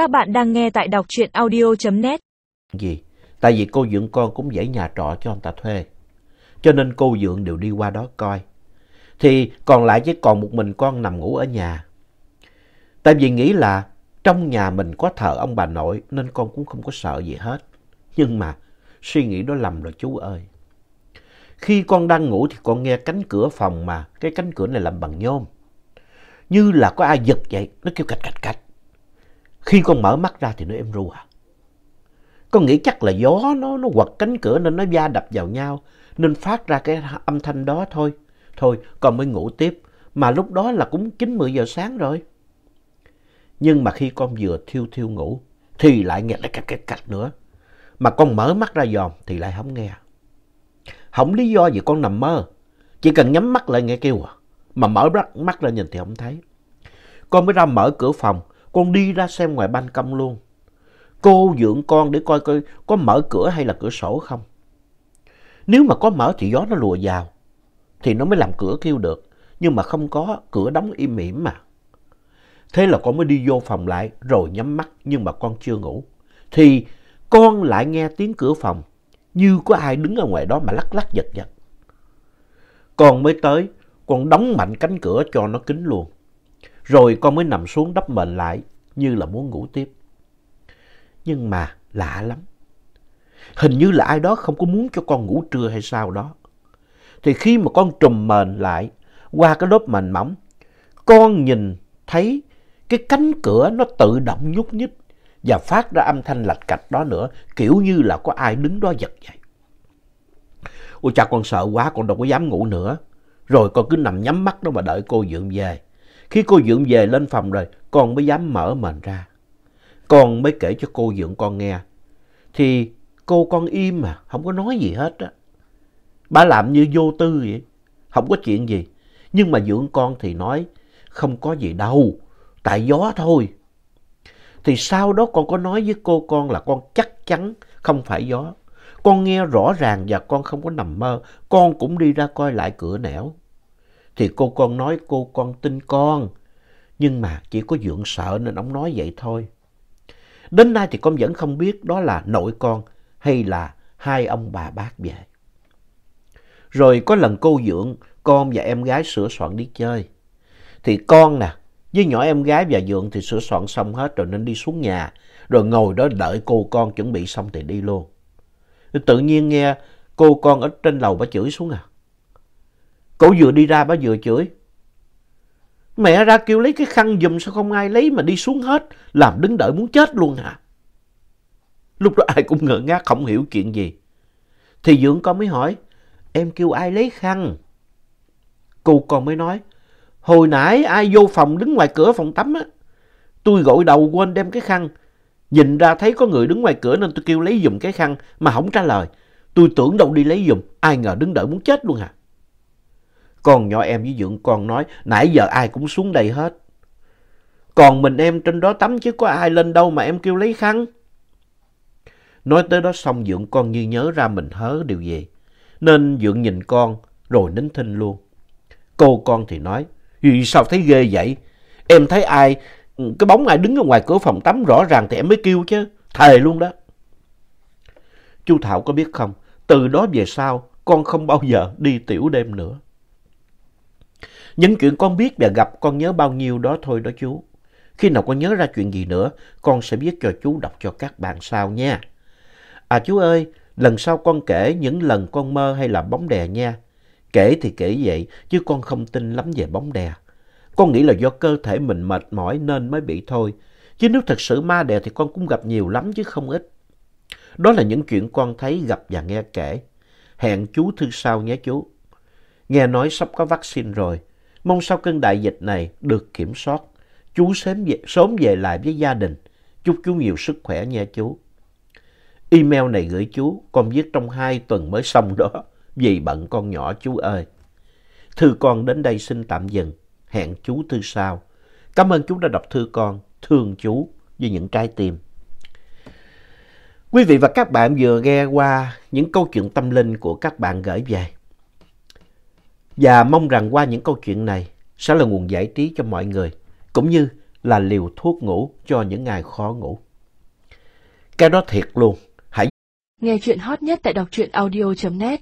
Các bạn đang nghe tại đọc truyện audio.net. Gì? Tại vì cô Dượng con cũng dãy nhà trọ cho ông ta thuê. Cho nên cô Dượng đều đi qua đó coi. Thì còn lại chỉ còn một mình con nằm ngủ ở nhà. Tại vì nghĩ là trong nhà mình có thờ ông bà nội nên con cũng không có sợ gì hết. Nhưng mà suy nghĩ đó lầm rồi chú ơi. Khi con đang ngủ thì con nghe cánh cửa phòng mà cái cánh cửa này làm bằng nhôm. Như là có ai giật vậy, nó kêu cạch cạch cạch. Khi con mở mắt ra thì nó êm ru à. Con nghĩ chắc là gió nó nó quật cánh cửa nên nó va đập vào nhau, nên phát ra cái âm thanh đó thôi. Thôi, con mới ngủ tiếp, mà lúc đó là cũng 9-10 giờ sáng rồi. Nhưng mà khi con vừa thiêu thiêu ngủ, thì lại nghe lại cạch cạch cạch nữa. Mà con mở mắt ra dòm thì lại không nghe. Không lý do gì con nằm mơ. Chỉ cần nhắm mắt lại nghe kêu à. Mà mở mắt ra nhìn thì không thấy. Con mới ra mở cửa phòng. Con đi ra xem ngoài ban công luôn. Cô dưỡng con để coi coi có mở cửa hay là cửa sổ không. Nếu mà có mở thì gió nó lùa vào. Thì nó mới làm cửa kêu được. Nhưng mà không có, cửa đóng im ỉm mà. Thế là con mới đi vô phòng lại rồi nhắm mắt nhưng mà con chưa ngủ. Thì con lại nghe tiếng cửa phòng như có ai đứng ở ngoài đó mà lắc lắc giật giật. Con mới tới, con đóng mạnh cánh cửa cho nó kín luôn. Rồi con mới nằm xuống đắp mền lại như là muốn ngủ tiếp. Nhưng mà lạ lắm. Hình như là ai đó không có muốn cho con ngủ trưa hay sao đó. Thì khi mà con trùm mền lại qua cái lớp mền mỏng, con nhìn thấy cái cánh cửa nó tự động nhúc nhích và phát ra âm thanh lạch cạch đó nữa, kiểu như là có ai đứng đó giật vậy. Ôi cha con sợ quá, con đâu có dám ngủ nữa. Rồi con cứ nằm nhắm mắt đó mà đợi cô Dượng về. Khi cô Dượng về lên phòng rồi, con mới dám mở mền ra. Con mới kể cho cô Dượng con nghe. Thì cô con im mà, không có nói gì hết á. Bà làm như vô tư vậy, không có chuyện gì. Nhưng mà Dượng con thì nói, không có gì đâu, tại gió thôi. Thì sau đó con có nói với cô con là con chắc chắn không phải gió. Con nghe rõ ràng và con không có nằm mơ. Con cũng đi ra coi lại cửa nẻo. Thì cô con nói cô con tin con. Nhưng mà chỉ có Dượng sợ nên ông nói vậy thôi. Đến nay thì con vẫn không biết đó là nội con hay là hai ông bà bác về. Rồi có lần cô Dượng, con và em gái sửa soạn đi chơi. Thì con nè, với nhỏ em gái và Dượng thì sửa soạn xong hết rồi nên đi xuống nhà. Rồi ngồi đó đợi cô con chuẩn bị xong thì đi luôn. Tự nhiên nghe cô con ở trên lầu bà chửi xuống à. Cổ vừa đi ra bà vừa chửi. Mẹ ra kêu lấy cái khăn giùm sao không ai lấy mà đi xuống hết. Làm đứng đợi muốn chết luôn hả? Lúc đó ai cũng ngỡ ngác không hiểu chuyện gì. Thì dưỡng con mới hỏi. Em kêu ai lấy khăn? Cô con mới nói. Hồi nãy ai vô phòng đứng ngoài cửa phòng tắm á. Tôi gội đầu quên đem cái khăn. Nhìn ra thấy có người đứng ngoài cửa nên tôi kêu lấy giùm cái khăn mà không trả lời. Tôi tưởng đâu đi lấy giùm, ai ngờ đứng đợi muốn chết luôn hả? Con nhỏ em với Dượng con nói nãy giờ ai cũng xuống đây hết. Còn mình em trên đó tắm chứ có ai lên đâu mà em kêu lấy khăn. Nói tới đó xong Dượng con như nhớ ra mình hớ điều gì. Nên Dượng nhìn con rồi nín thinh luôn. Cô con thì nói, vì sao thấy ghê vậy? Em thấy ai, cái bóng ai đứng ở ngoài cửa phòng tắm rõ ràng thì em mới kêu chứ. Thề luôn đó. Chú Thảo có biết không, từ đó về sau con không bao giờ đi tiểu đêm nữa. Những chuyện con biết và gặp con nhớ bao nhiêu đó thôi đó chú. Khi nào con nhớ ra chuyện gì nữa, con sẽ viết cho chú đọc cho các bạn sau nha. À chú ơi, lần sau con kể những lần con mơ hay là bóng đè nha. Kể thì kể vậy, chứ con không tin lắm về bóng đè. Con nghĩ là do cơ thể mình mệt mỏi nên mới bị thôi. Chứ nếu thật sự ma đè thì con cũng gặp nhiều lắm chứ không ít. Đó là những chuyện con thấy, gặp và nghe kể. Hẹn chú thư sau nhé chú. Nghe nói sắp có vaccine rồi. Mong sau cơn đại dịch này được kiểm soát. Chú sớm về, sớm về lại với gia đình. Chúc chú nhiều sức khỏe nha chú. Email này gửi chú, con viết trong hai tuần mới xong đó. Vì bận con nhỏ chú ơi. Thư con đến đây xin tạm dừng. Hẹn chú thư sau. Cảm ơn chú đã đọc thư con. Thương chú với những trái tim. Quý vị và các bạn vừa nghe qua những câu chuyện tâm linh của các bạn gửi về. Và mong rằng qua những câu chuyện này sẽ là nguồn giải trí cho mọi người, cũng như là liều thuốc ngủ cho những ngày khó ngủ. Cái đó thiệt luôn. Hãy Nghe chuyện hot nhất tại đọc truyện audio.net